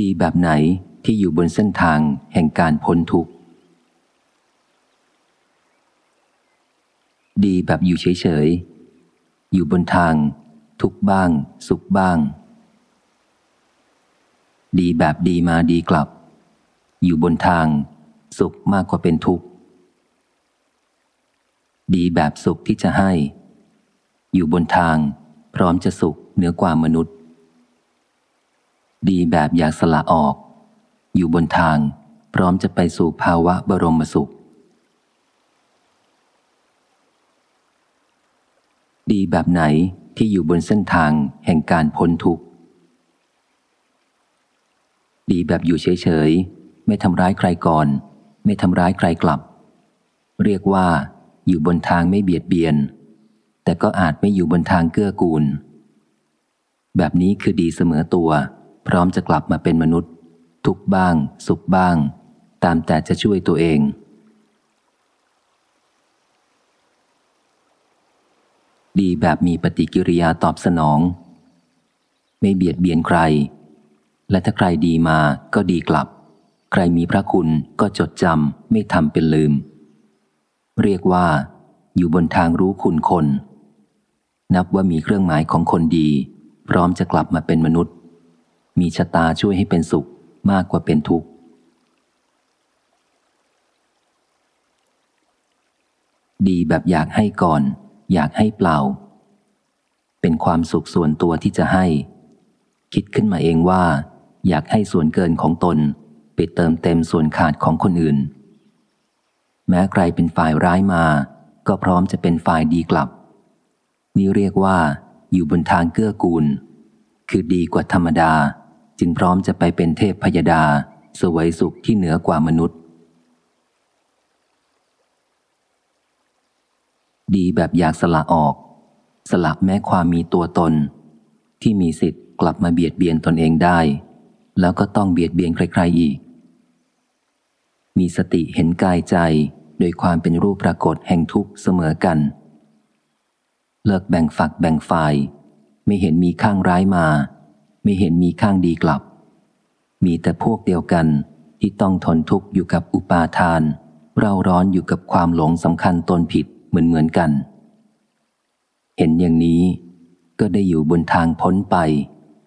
ดีแบบไหนที่อยู่บนเส้นทางแห่งการพ้นทุกข์ ดีแบบอยู่เฉยๆ อยู่บนทาง ทุกบ้าง สุขบ้าง ดีแบบดีมาดีกลับ อยู่บนทาง สุขมากกว่าเป็นทุกข์ ดีแบบสุขที่จะให้ อยู่บนทาง พร้อมจะสุขเหนือกว่ามนุษย์ ดีแบบอยากสละออก อยู่บนทาง พร้อมจะไปสู่ภาวะบรมสุข ดีแบบไหนที่อยู่บนเส้นทางแห่งการพ้นทุกข์ ดีแบบอยู่เฉยๆ ไม่ทำร้ายใครก่อน ไม่ทำร้ายใครกลับ เรียกว่าอยู่บนทางไม่เบียดเบียน แต่ก็อาจไม่อยู่บนทางเกื้อกูล แบบนี้คือดีเสมอตัว พร้อมจะกลับมาเป็นมนุษย์ ทุกบ้าง สุขบ้าง ตามแต่จะช่วยตัวเอง ดีแบบมีปฏิกิริยาตอบสนอง ไม่เบียดเบียนใคร และถ้าใครดีมาก็ดีกลับ ใครมีพระคุณก็จดจำไม่ทำเป็นลืม เรียกว่า อยู่บนทางรู้คุณคน นับว่ามีเครื่องหมายของคนดี พร้อมจะกลับมาเป็นมนุษย์ มีชะตาช่วยให้เป็นสุขมากกว่าเป็นทุกข์ ดีแบบอยากให้ก่อน อยากให้เปล่า เป็นความสุขส่วนตัวที่จะให้ คิดขึ้นมาเองว่า อยากให้ส่วนเกินของตน ไปเติมเต็มส่วนขาดของคนอื่น แม้ใครเป็นฝ่ายร้ายมา ก็พร้อมจะเป็นฝ่ายดีกลับ นี่เรียกว่า อยู่บนทางเกื้อกูล คือดีกว่าธรรมดา จึงพร้อมจะไปเป็นเทพพยดาสวยสุขที่เหนือกว่ามนุษย์ ดีแบบอยากสละออก สละแม้ความมีตัวตน ที่มีสิทธิ์กลับมาเบียดเบียนตนเองได้ แล้วก็ต้องเบียดเบียนใครๆอีก มีสติเห็นกายใจโดยความเป็นรูปปรากฏแห่งทุกข์เสมอกัน เลิกแบ่งฝักแบ่งฝ่าย ไม่เห็นมีข้างร้ายมา ไม่เห็นมีข้างดีกลับ มีแต่พวกเดียวกันที่ต้องทนทุกข์อยู่กับอุปาทาน เร่าร้อนอยู่กับความหลงสำคัญตนผิดเหมือนเหมือนกัน เห็นอย่างนี้ก็ได้อยู่บนทางพ้นไป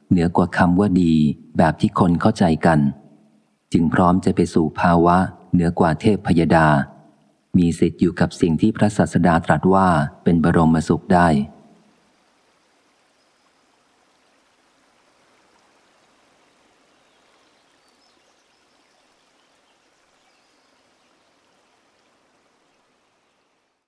เหนือกว่าคำว่าดีแบบที่คนเข้าใจกัน จึงพร้อมจะไปสู่ภาวะเหนือกว่าเทพพยดา มีสิทธิ์อยู่กับสิ่งที่พระศาสดาตรัสว่าเป็นบรมสุขได้